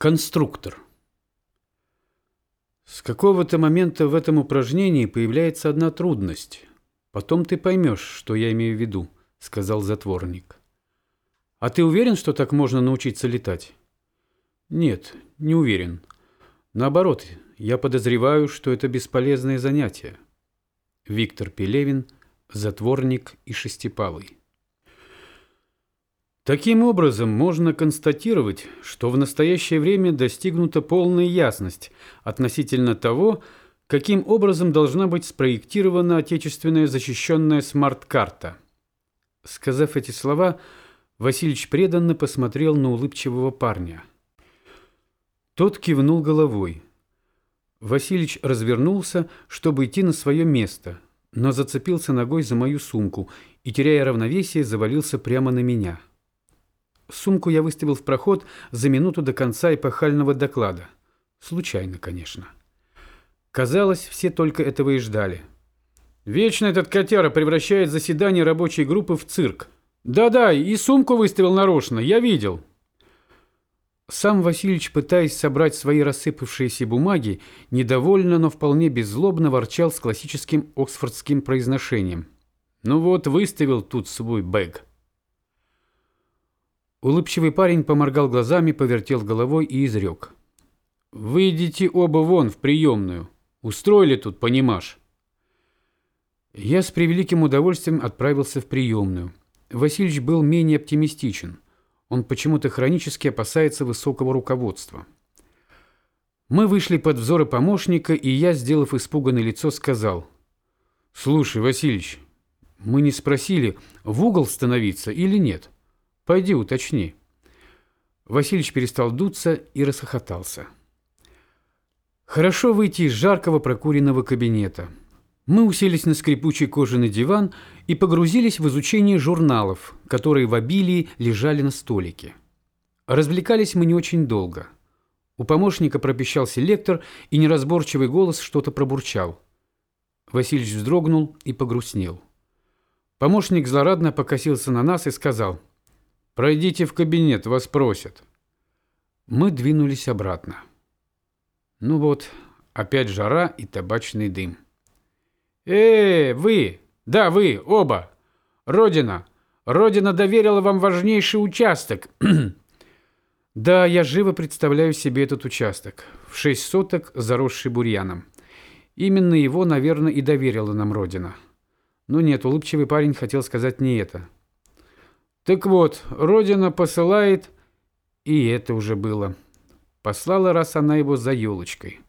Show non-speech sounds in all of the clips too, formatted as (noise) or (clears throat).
Конструктор. С какого-то момента в этом упражнении появляется одна трудность. Потом ты поймешь, что я имею в виду, сказал затворник. А ты уверен, что так можно научиться летать? Нет, не уверен. Наоборот, я подозреваю, что это бесполезное занятие. Виктор Пелевин, затворник и шестипалый. Таким образом, можно констатировать, что в настоящее время достигнута полная ясность относительно того, каким образом должна быть спроектирована отечественная защищенная смарт-карта. Сказав эти слова, Васильевич преданно посмотрел на улыбчивого парня. Тот кивнул головой. Васильевич развернулся, чтобы идти на свое место, но зацепился ногой за мою сумку и, теряя равновесие, завалился прямо на меня. Сумку я выставил в проход за минуту до конца эпохального доклада. Случайно, конечно. Казалось, все только этого и ждали. Вечно этот котяра превращает заседание рабочей группы в цирк. Да-да, и сумку выставил нарочно, я видел. Сам Васильевич, пытаясь собрать свои рассыпавшиеся бумаги, недовольно, но вполне беззлобно ворчал с классическим оксфордским произношением. Ну вот, выставил тут свой бэг. Улыбчивый парень поморгал глазами, повертел головой и изрек. «Выйдите оба вон в приемную. Устроили тут, понимашь?» Я с превеликим удовольствием отправился в приемную. Васильевич был менее оптимистичен. Он почему-то хронически опасается высокого руководства. Мы вышли под взоры помощника, и я, сделав испуганное лицо, сказал. «Слушай, Васильевич, мы не спросили, в угол становиться или нет?» Пойди уточни. Васильевич перестал дуться и расхохотался. Хорошо выйти из жаркого прокуренного кабинета. Мы уселись на скрипучий кожаный диван и погрузились в изучение журналов, которые в обилии лежали на столике. Развлекались мы не очень долго. У помощника пропищал селектор, и неразборчивый голос что-то пробурчал. Васильевич вздрогнул и погрустнел. Помощник злорадно покосился на нас и сказал – Пройдите в кабинет, вас просят. Мы двинулись обратно. Ну вот, опять жара и табачный дым. Э, вы! Да, вы, оба! Родина! Родина доверила вам важнейший участок. (clears throat) да, я живо представляю себе этот участок. В шесть соток, заросший бурьяном. Именно его, наверное, и доверила нам Родина. Но нет, улыбчивый парень хотел сказать не это. Так вот, Родина посылает, и это уже было. Послала, раз она его за елочкой.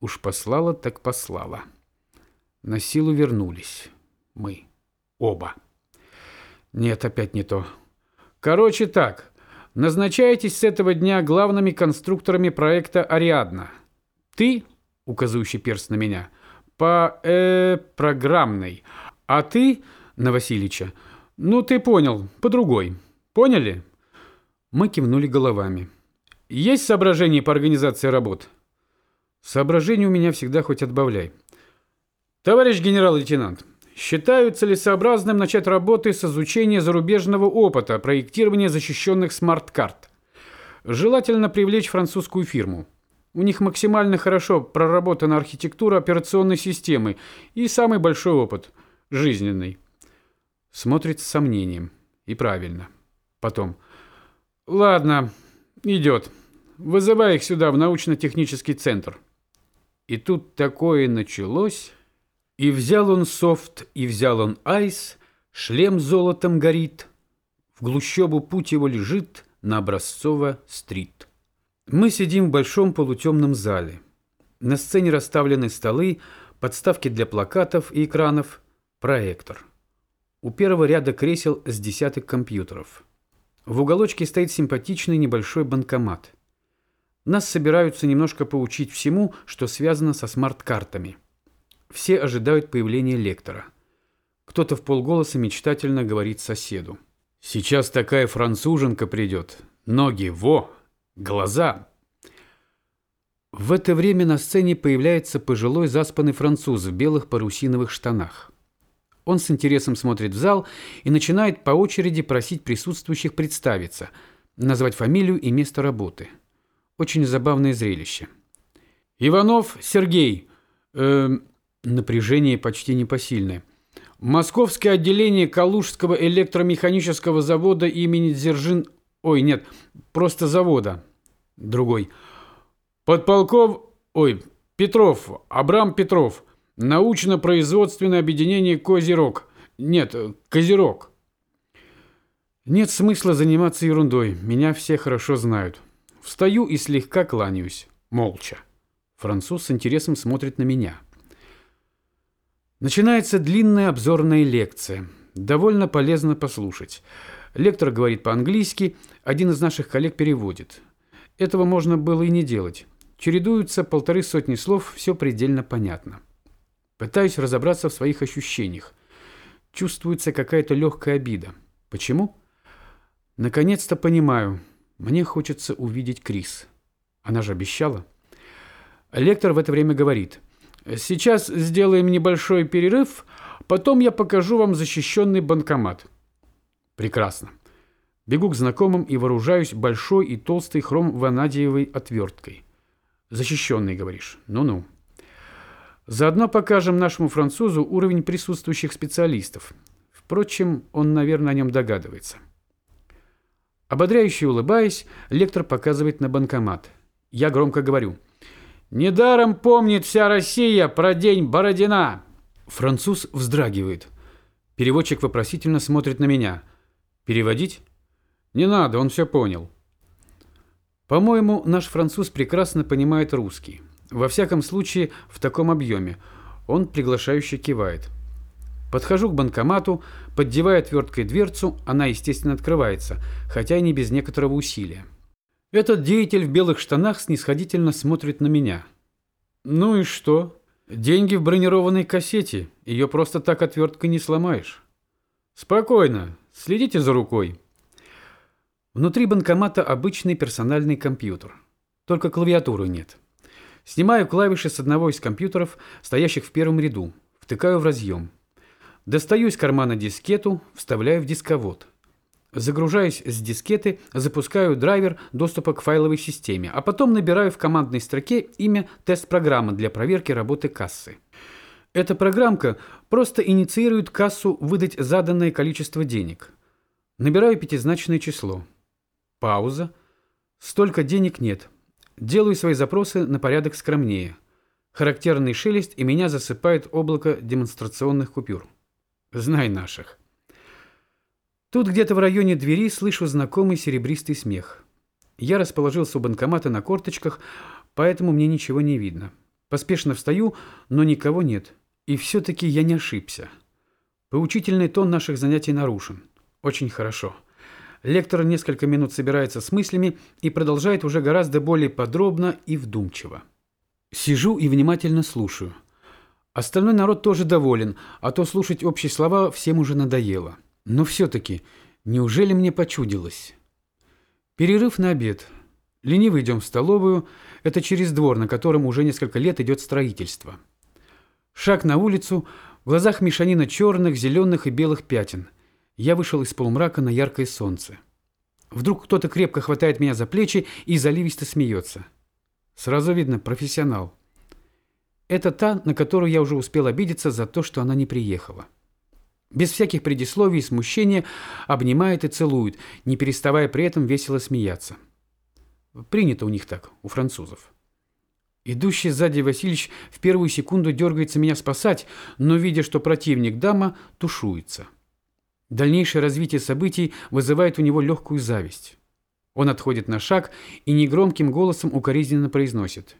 Уж послала, так послала. На силу вернулись. Мы. Оба. Нет, опять не то. Короче так. Назначаетесь с этого дня главными конструкторами проекта «Ариадна». Ты, указывающий перст на меня, по э, программной, а ты, на Васильича, «Ну, ты понял, по другой. Поняли?» Мы кивнули головами. «Есть соображения по организации работ?» «Соображений у меня всегда хоть отбавляй». «Товарищ генерал-лейтенант, считаю целесообразным начать работы с изучения зарубежного опыта проектирования защищенных смарт-карт. Желательно привлечь французскую фирму. У них максимально хорошо проработана архитектура операционной системы и самый большой опыт – жизненный. Смотрит с сомнением. И правильно. Потом. Ладно, идет. Вызывай их сюда, в научно-технический центр. И тут такое началось. И взял он софт, и взял он айс, шлем золотом горит. В глущобу путь его лежит на Образцово-стрит. Мы сидим в большом полутемном зале. На сцене расставлены столы, подставки для плакатов и экранов, проектор. У первого ряда кресел с десяток компьютеров. В уголочке стоит симпатичный небольшой банкомат. Нас собираются немножко поучить всему, что связано со смарт-картами. Все ожидают появления лектора. Кто-то в полголоса мечтательно говорит соседу. «Сейчас такая француженка придет. Ноги, во! Глаза!» В это время на сцене появляется пожилой заспанный француз в белых парусиновых штанах. Он с интересом смотрит в зал и начинает по очереди просить присутствующих представиться, назвать фамилию и место работы. Очень забавное зрелище. Иванов Сергей. Э, напряжение почти непосильное. Московское отделение Калужского электромеханического завода имени Дзержин... Ой, нет, просто завода. Другой. Подполков... Ой, Петров, Абрам Петров. Научно-производственное объединение «Козерог». Нет, «Козерог». Нет смысла заниматься ерундой, меня все хорошо знают. Встаю и слегка кланяюсь, молча. Француз с интересом смотрит на меня. Начинается длинная обзорная лекция. Довольно полезно послушать. Лектор говорит по-английски, один из наших коллег переводит. Этого можно было и не делать. Чередуются полторы сотни слов, все предельно понятно. Пытаюсь разобраться в своих ощущениях. Чувствуется какая-то легкая обида. Почему? Наконец-то понимаю. Мне хочется увидеть Крис. Она же обещала. Лектор в это время говорит. Сейчас сделаем небольшой перерыв, потом я покажу вам защищенный банкомат. Прекрасно. Бегу к знакомым и вооружаюсь большой и толстой хром-ванадиевой отверткой. Защищенный, говоришь? Ну-ну. Заодно покажем нашему французу уровень присутствующих специалистов. Впрочем, он, наверное, о нем догадывается. Ободряюще улыбаясь, лектор показывает на банкомат. Я громко говорю. «Недаром помнит вся Россия про день Бородина!» Француз вздрагивает. Переводчик вопросительно смотрит на меня. «Переводить?» «Не надо, он все понял». По-моему, наш француз прекрасно понимает русский. Во всяком случае, в таком объеме. Он приглашающе кивает. Подхожу к банкомату, поддеваю отверткой дверцу, она, естественно, открывается, хотя и не без некоторого усилия. Этот деятель в белых штанах снисходительно смотрит на меня. Ну и что? Деньги в бронированной кассете, ее просто так отверткой не сломаешь. Спокойно, следите за рукой. Внутри банкомата обычный персональный компьютер, только клавиатуры нет. Снимаю клавиши с одного из компьютеров, стоящих в первом ряду, втыкаю в разъем. Достаю из кармана дискету, вставляю в дисковод. Загружаюсь с дискеты, запускаю драйвер доступа к файловой системе, а потом набираю в командной строке имя тест-программы для проверки работы кассы. Эта программка просто инициирует кассу выдать заданное количество денег. Набираю пятизначное число. Пауза. Столько денег нет. Делаю свои запросы на порядок скромнее. Характерный шелест, и меня засыпает облако демонстрационных купюр. Знай наших. Тут где-то в районе двери слышу знакомый серебристый смех. Я расположился у банкомата на корточках, поэтому мне ничего не видно. Поспешно встаю, но никого нет. И все-таки я не ошибся. Поучительный тон наших занятий нарушен. Очень хорошо. Лектор несколько минут собирается с мыслями и продолжает уже гораздо более подробно и вдумчиво. Сижу и внимательно слушаю. Остальной народ тоже доволен, а то слушать общие слова всем уже надоело. Но все-таки, неужели мне почудилось? Перерыв на обед. Лениво идем в столовую. Это через двор, на котором уже несколько лет идет строительство. Шаг на улицу. В глазах мешанина черных, зеленых и белых пятен – я вышел из полумрака на яркое солнце. Вдруг кто-то крепко хватает меня за плечи и заливисто смеется. Сразу видно, профессионал. Это та, на которую я уже успел обидеться за то, что она не приехала. Без всяких предисловий и смущения обнимает и целует, не переставая при этом весело смеяться. Принято у них так, у французов. Идущий сзади Васильевич в первую секунду дергается меня спасать, но, видя, что противник дама, тушуется. Дальнейшее развитие событий вызывает у него легкую зависть. Он отходит на шаг и негромким голосом укоризненно произносит.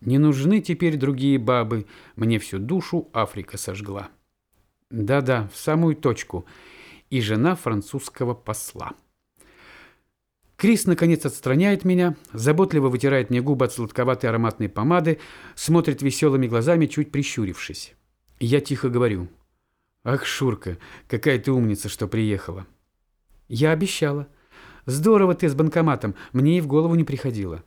«Не нужны теперь другие бабы, мне всю душу Африка сожгла». Да-да, в самую точку. И жена французского посла. Крис, наконец, отстраняет меня, заботливо вытирает мне губы от сладковатой ароматной помады, смотрит веселыми глазами, чуть прищурившись. Я тихо говорю – Ах, Шурка, какая ты умница, что приехала. Я обещала. Здорово ты с банкоматом, мне и в голову не приходило.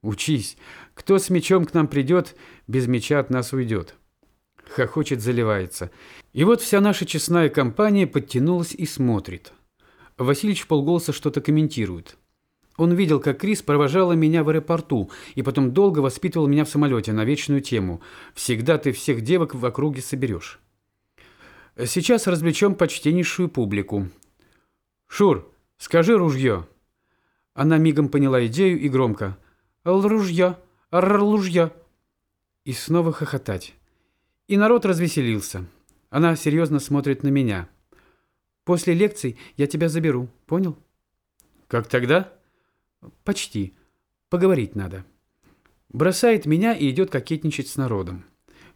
Учись. Кто с мечом к нам придет, без меча от нас уйдет. Хохочет, заливается. И вот вся наша честная компания подтянулась и смотрит. Васильевич полголоса что-то комментирует. Он видел, как Крис провожала меня в аэропорту и потом долго воспитывал меня в самолете на вечную тему «Всегда ты всех девок в округе соберешь». Сейчас развлечем почтеннейшую публику. «Шур, скажи ружье». Она мигом поняла идею и громко «Ружье, ружье». И снова хохотать. И народ развеселился. Она серьезно смотрит на меня. «После лекций я тебя заберу, понял?» «Как тогда?» Почти. Поговорить надо. Бросает меня и идет кокетничать с народом.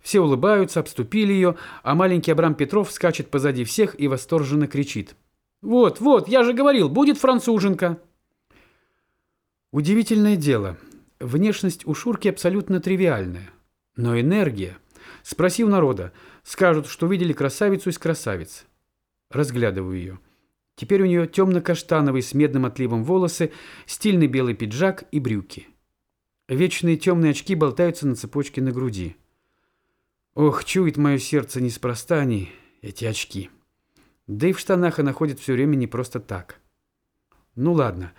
Все улыбаются, обступили ее, а маленький Абрам Петров скачет позади всех и восторженно кричит. «Вот, вот, я же говорил, будет француженка!» Удивительное дело. Внешность у Шурки абсолютно тривиальная. Но энергия. Спроси у народа. Скажут, что видели красавицу из красавиц. Разглядываю ее. Теперь у нее темно-каштановые с медным отливом волосы, стильный белый пиджак и брюки. Вечные темные очки болтаются на цепочке на груди. Ох, чует мое сердце неспроста они, эти очки. Да и в штанах она ходит все время не просто так. Ну ладно,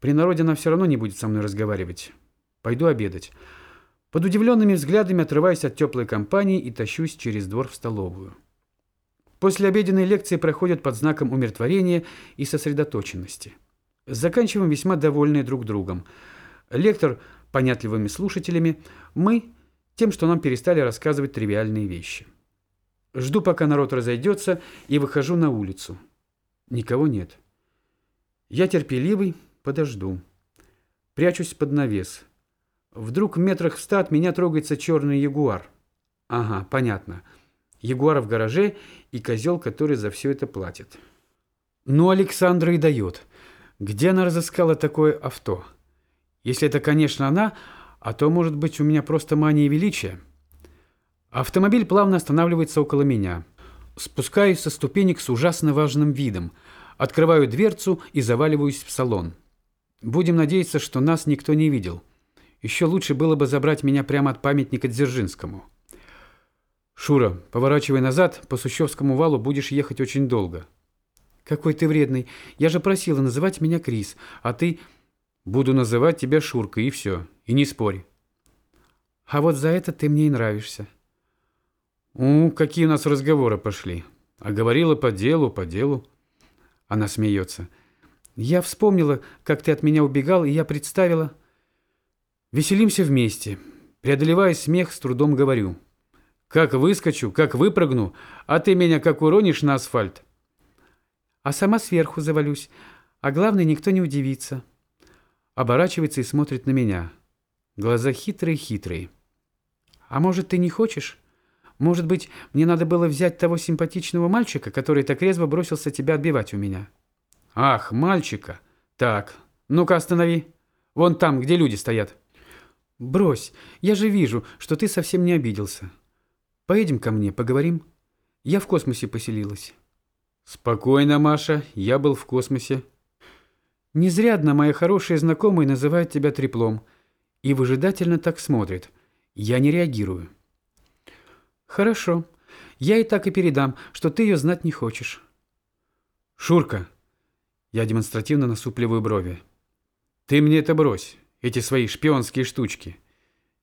при народе она все равно не будет со мной разговаривать. Пойду обедать. Под удивленными взглядами отрываюсь от теплой компании и тащусь через двор в столовую. После обеденной лекции проходят под знаком умиротворения и сосредоточенности. Заканчиваем весьма довольные друг другом. Лектор – понятливыми слушателями, мы – тем, что нам перестали рассказывать тривиальные вещи. Жду, пока народ разойдется, и выхожу на улицу. Никого нет. Я терпеливый, подожду. Прячусь под навес. Вдруг в метрах в ста от меня трогается черный ягуар. Ага, понятно. Ягуар в гараже и козел, который за все это платит. Ну, Александра и дает. Где она разыскала такое авто? Если это, конечно, она, а то, может быть, у меня просто мания величия. Автомобиль плавно останавливается около меня. Спускаюсь со ступенек с ужасно важным видом. Открываю дверцу и заваливаюсь в салон. Будем надеяться, что нас никто не видел. Еще лучше было бы забрать меня прямо от памятника Дзержинскому. «Шура, поворачивай назад, по Сущевскому валу будешь ехать очень долго». «Какой ты вредный. Я же просила называть меня Крис, а ты...» «Буду называть тебя Шуркой, и все. И не спорь». «А вот за это ты мне и нравишься». «У, какие у нас разговоры пошли. А говорила по делу, по делу». Она смеется. «Я вспомнила, как ты от меня убегал, и я представила...» «Веселимся вместе. Преодолевая смех, с трудом говорю». Как выскочу, как выпрыгну, а ты меня как уронишь на асфальт. А сама сверху завалюсь, а главное, никто не удивится. Оборачивается и смотрит на меня. Глаза хитрые-хитрые. А может, ты не хочешь? Может быть, мне надо было взять того симпатичного мальчика, который так резво бросился тебя отбивать у меня? Ах, мальчика. Так, ну-ка останови. Вон там, где люди стоят. Брось, я же вижу, что ты совсем не обиделся. Поедем ко мне, поговорим. Я в космосе поселилась. Спокойно, Маша, я был в космосе. Не зря одна моя хорошая знакомая называет тебя треплом и выжидательно так смотрит. Я не реагирую. Хорошо. Я и так и передам, что ты ее знать не хочешь. Шурка. Я демонстративно насупливаю брови. Ты мне это брось, эти свои шпионские штучки.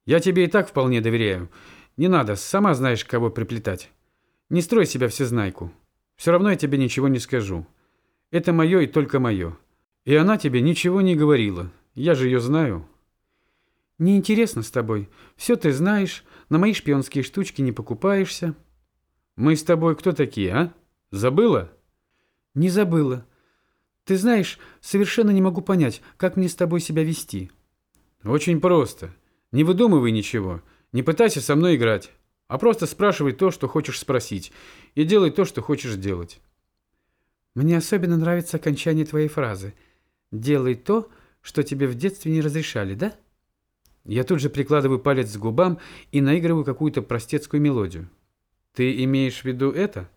Я тебе и так вполне доверяю. Не надо, сама знаешь, кого приплетать. Не строй себя всезнайку. Все равно я тебе ничего не скажу. Это мое и только мое. И она тебе ничего не говорила. Я же ее знаю. Неинтересно с тобой. Все ты знаешь, на мои шпионские штучки не покупаешься. Мы с тобой кто такие, а? Забыла? Не забыла. Ты знаешь, совершенно не могу понять, как мне с тобой себя вести. Очень просто. Не выдумывай ничего. Не пытайся со мной играть, а просто спрашивай то, что хочешь спросить, и делай то, что хочешь делать. Мне особенно нравится окончание твоей фразы. «Делай то, что тебе в детстве не разрешали, да?» Я тут же прикладываю палец к губам и наигрываю какую-то простецкую мелодию. «Ты имеешь в виду это?»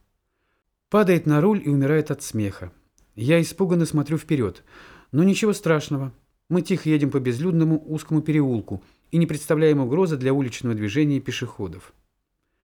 Падает на руль и умирает от смеха. Я испуганно смотрю вперед. Но ничего страшного. Мы тихо едем по безлюдному узкому переулку – и не представляем угрозы для уличного движения пешеходов.